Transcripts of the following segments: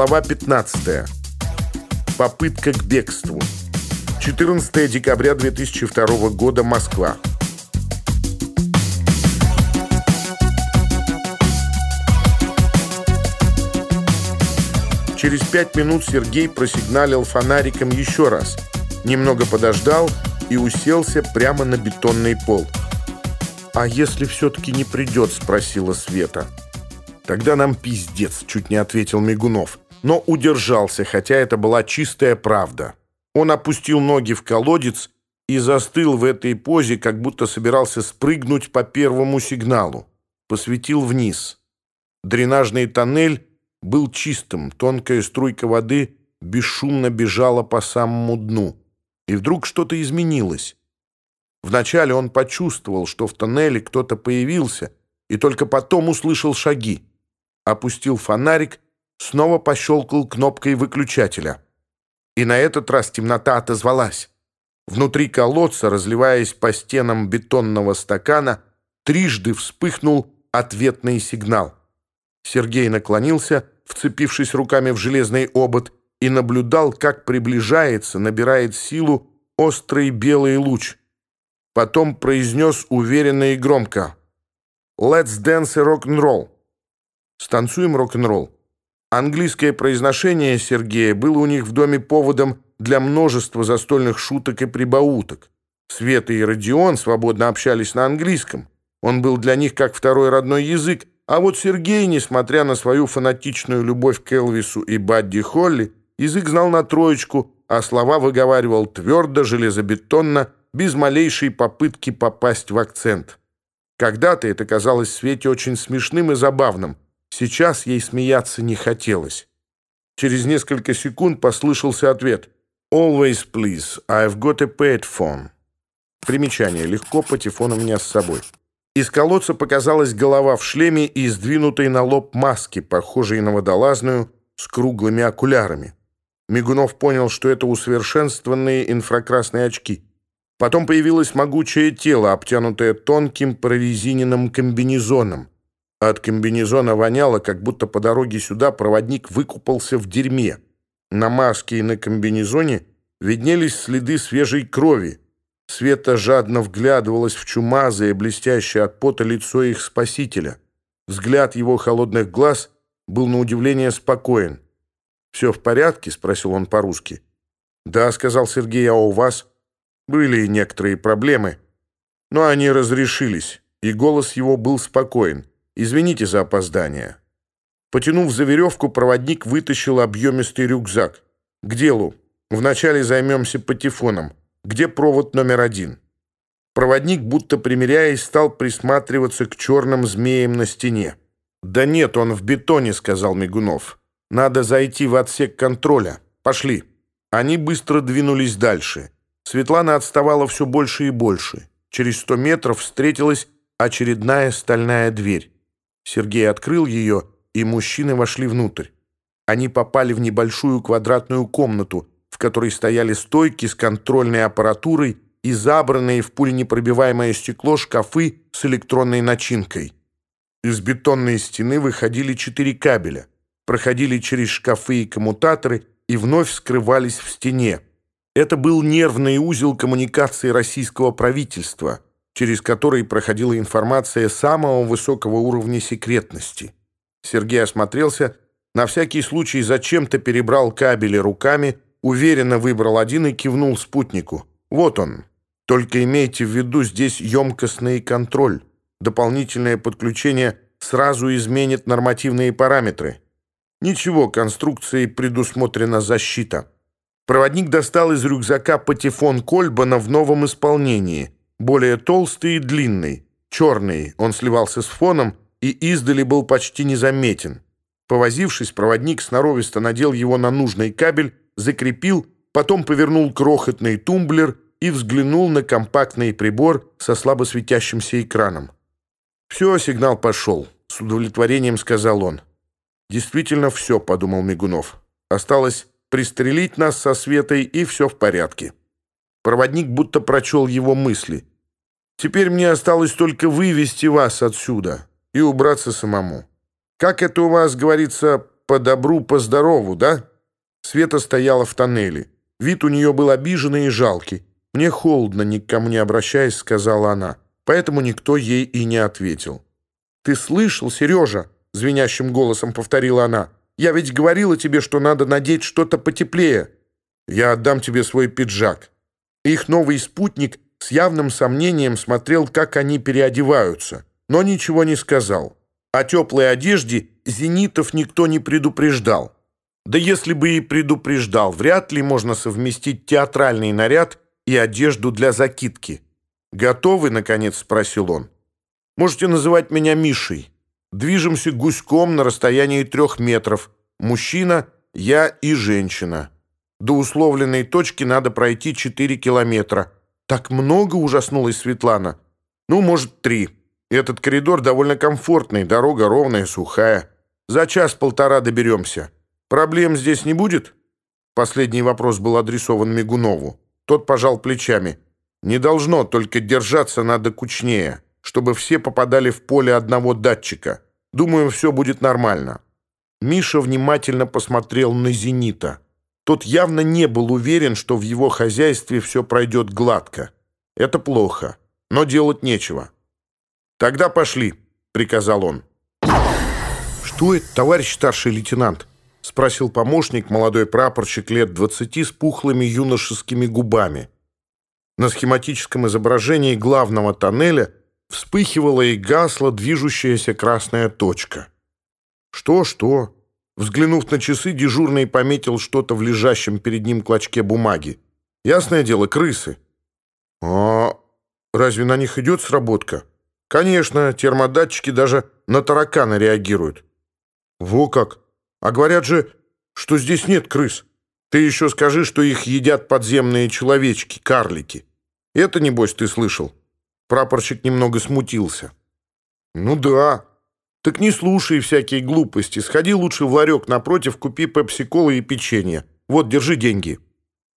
Глава 15. Попытка к бегству. 14 декабря 2002 года, Москва. Через пять минут Сергей просигналил фонариком еще раз, немного подождал и уселся прямо на бетонный пол. «А если все-таки не придет?» – спросила Света. «Тогда нам пиздец», – чуть не ответил Мигунов. Но удержался, хотя это была чистая правда. Он опустил ноги в колодец и застыл в этой позе, как будто собирался спрыгнуть по первому сигналу. Посветил вниз. Дренажный тоннель был чистым, тонкая струйка воды бесшумно бежала по самому дну. И вдруг что-то изменилось. Вначале он почувствовал, что в тоннеле кто-то появился, и только потом услышал шаги. Опустил фонарик, снова пощелкал кнопкой выключателя. И на этот раз темнота отозвалась. Внутри колодца, разливаясь по стенам бетонного стакана, трижды вспыхнул ответный сигнал. Сергей наклонился, вцепившись руками в железный обод, и наблюдал, как приближается, набирает силу острый белый луч. Потом произнес уверенно и громко «Let's dance рок-н-ролл». «Станцуем рок-н-ролл». Английское произношение Сергея было у них в доме поводом для множества застольных шуток и прибауток. Света и Родион свободно общались на английском. Он был для них как второй родной язык, а вот Сергей, несмотря на свою фанатичную любовь к Элвису и Бадди Холли, язык знал на троечку, а слова выговаривал твердо, железобетонно, без малейшей попытки попасть в акцент. Когда-то это казалось Свете очень смешным и забавным – Сейчас ей смеяться не хотелось. Через несколько секунд послышался ответ. «Always please, I've got a paid phone». Примечание. Легко, патефон у меня с собой. Из колодца показалась голова в шлеме и сдвинутой на лоб маски, похожей на водолазную, с круглыми окулярами. Мигунов понял, что это усовершенствованные инфракрасные очки. Потом появилось могучее тело, обтянутое тонким прорезиненным комбинезоном. От комбинезона воняло, как будто по дороге сюда проводник выкупался в дерьме. На маске и на комбинезоне виднелись следы свежей крови, Света жадно вглядывалась в чумазое, блестящее от пота лицо их спасителя. Взгляд его холодных глаз был на удивление спокоен. «Все в порядке?» — спросил он по-русски. «Да», — сказал Сергей, — «а у вас?» «Были некоторые проблемы, но они разрешились, и голос его был спокоен. Извините за опоздание». Потянув за веревку, проводник вытащил объемистый рюкзак. «К делу. Вначале займемся патефоном. Где провод номер один?» Проводник, будто примеряясь, стал присматриваться к черным змеям на стене. «Да нет, он в бетоне», — сказал Мигунов. «Надо зайти в отсек контроля. Пошли». Они быстро двинулись дальше. Светлана отставала все больше и больше. Через сто метров встретилась очередная стальная дверь. Сергей открыл ее, и мужчины вошли внутрь. Они попали в небольшую квадратную комнату, в которой стояли стойки с контрольной аппаратурой и забранные в пуленепробиваемое стекло шкафы с электронной начинкой. Из бетонной стены выходили четыре кабеля, проходили через шкафы и коммутаторы и вновь скрывались в стене. Это был нервный узел коммуникации российского правительства – через который проходила информация самого высокого уровня секретности. Сергей осмотрелся, на всякий случай зачем-то перебрал кабели руками, уверенно выбрал один и кивнул спутнику. «Вот он. Только имейте в виду, здесь емкостный контроль. Дополнительное подключение сразу изменит нормативные параметры. Ничего, конструкцией предусмотрена защита». Проводник достал из рюкзака патефон Кольбана в новом исполнении, более толстый и длинный, черный, он сливался с фоном и издали был почти незаметен. Повозившись, проводник сноровисто надел его на нужный кабель закрепил, потом повернул крохотный тумблер и взглянул на компактный прибор со слабо светящимся экраном. «Все, сигнал пошел», — с удовлетворением сказал он. «Действительно все», — подумал Мигунов. «Осталось пристрелить нас со Светой, и все в порядке». Проводник будто прочел его мысли. «Теперь мне осталось только вывести вас отсюда и убраться самому. Как это у вас говорится, по добру, по здорову, да?» Света стояла в тоннеле. Вид у нее был обиженный и жалкий. «Мне холодно, ни к кому не обращаясь», — сказала она. Поэтому никто ей и не ответил. «Ты слышал, Сережа?» — звенящим голосом повторила она. «Я ведь говорила тебе, что надо надеть что-то потеплее. Я отдам тебе свой пиджак». Их новый спутник с С явным сомнением смотрел, как они переодеваются, но ничего не сказал. О теплой одежде зенитов никто не предупреждал. Да если бы и предупреждал, вряд ли можно совместить театральный наряд и одежду для закидки. «Готовы?» — наконец спросил он. «Можете называть меня Мишей. Движемся гуськом на расстоянии трех метров. Мужчина, я и женщина. До условленной точки надо пройти четыре километра». Так много ужаснулась Светлана. Ну, может, три. Этот коридор довольно комфортный, дорога ровная, сухая. За час-полтора доберемся. Проблем здесь не будет?» Последний вопрос был адресован Мигунову. Тот пожал плечами. «Не должно, только держаться надо кучнее» чтобы все попадали в поле одного датчика. Думаю, все будет нормально». Миша внимательно посмотрел на «Зенита». Тут явно не был уверен, что в его хозяйстве все пройдет гладко. Это плохо, но делать нечего. «Тогда пошли», — приказал он. «Что это, товарищ старший лейтенант?» — спросил помощник, молодой прапорщик лет двадцати с пухлыми юношескими губами. На схематическом изображении главного тоннеля вспыхивала и гасла движущаяся красная точка. «Что, что?» Взглянув на часы, дежурный пометил что-то в лежащем перед ним клочке бумаги. «Ясное дело, крысы». «А разве на них идет сработка?» «Конечно, термодатчики даже на таракана реагируют». «Во как! А говорят же, что здесь нет крыс. Ты еще скажи, что их едят подземные человечки, карлики. Это, небось, ты слышал?» Прапорщик немного смутился. «Ну да. Так не слушай всякие глупости. Сходи лучше в ларек напротив, купи пепси-колы и печенье. Вот, держи деньги».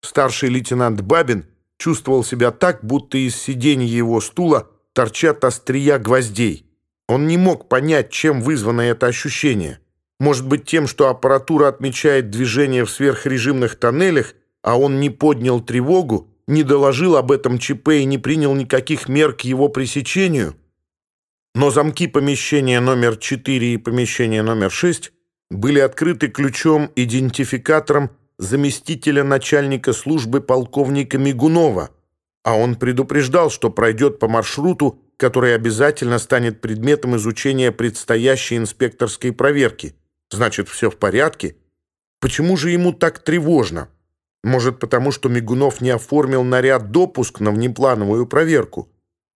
Старший лейтенант Бабин чувствовал себя так, будто из сиденья его стула торчат острия гвоздей. Он не мог понять, чем вызвано это ощущение. Может быть, тем, что аппаратура отмечает движение в сверхрежимных тоннелях, а он не поднял тревогу, не доложил об этом ЧП и не принял никаких мер к его пресечению, но замки помещения номер 4 и помещения номер 6 были открыты ключом-идентификатором заместителя начальника службы полковника Мигунова, а он предупреждал, что пройдет по маршруту, который обязательно станет предметом изучения предстоящей инспекторской проверки. Значит, все в порядке? Почему же ему так тревожно? Может, потому что Мигунов не оформил наряд допуск на внеплановую проверку,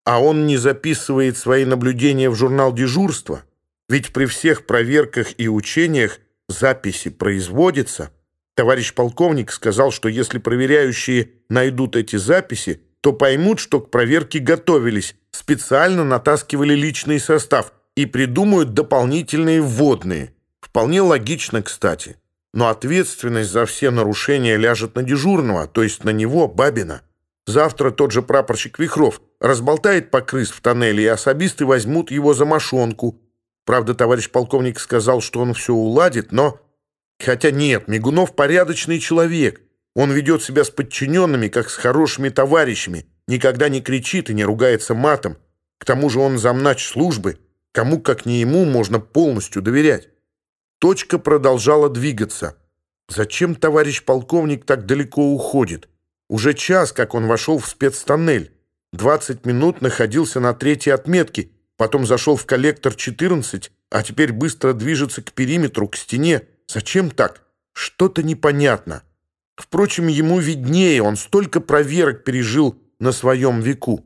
а он не записывает свои наблюдения в журнал дежурства, ведь при всех проверках и учениях записи производятся. Товарищ полковник сказал, что если проверяющие найдут эти записи, то поймут, что к проверке готовились, специально натаскивали личный состав и придумают дополнительные вводные. Вполне логично, кстати. Но ответственность за все нарушения ляжет на дежурного, то есть на него, Бабина. Завтра тот же прапорщик Вихров разболтает по крыс в тоннеле, и особисты возьмут его за мошонку. Правда, товарищ полковник сказал, что он все уладит, но... Хотя нет, Мигунов порядочный человек. Он ведет себя с подчиненными, как с хорошими товарищами, никогда не кричит и не ругается матом. К тому же он замнач службы. Кому, как не ему, можно полностью доверять. Точка продолжала двигаться. Зачем товарищ полковник так далеко уходит? Уже час, как он вошел в спецтоннель. 20 минут находился на третьей отметке, потом зашел в коллектор 14, а теперь быстро движется к периметру, к стене. Зачем так? Что-то непонятно. Впрочем, ему виднее, он столько проверок пережил на своем веку.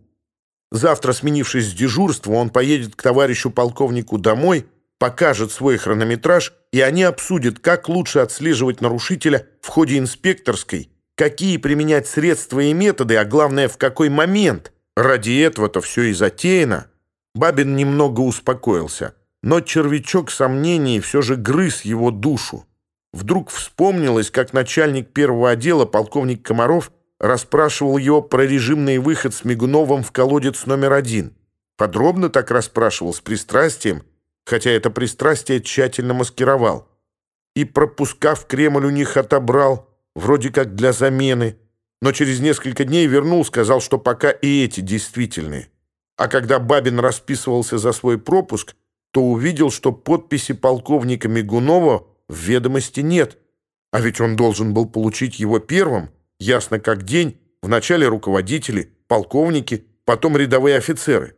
Завтра, сменившись с дежурства, он поедет к товарищу полковнику домой, покажет свой хронометраж, и они обсудят, как лучше отслеживать нарушителя в ходе инспекторской, какие применять средства и методы, а главное, в какой момент. Ради этого-то все и затеяно. Бабин немного успокоился, но червячок сомнений все же грыз его душу. Вдруг вспомнилось, как начальник первого отдела, полковник Комаров, расспрашивал его про режимный выход с Мигуновым в колодец номер один. Подробно так расспрашивал, с пристрастием, хотя это пристрастие тщательно маскировал. И пропуска в Кремль у них отобрал – вроде как для замены, но через несколько дней вернул, сказал, что пока и эти действительны. А когда Бабин расписывался за свой пропуск, то увидел, что подписи полковника Мигунова в ведомости нет, а ведь он должен был получить его первым, ясно как день, вначале руководители, полковники, потом рядовые офицеры.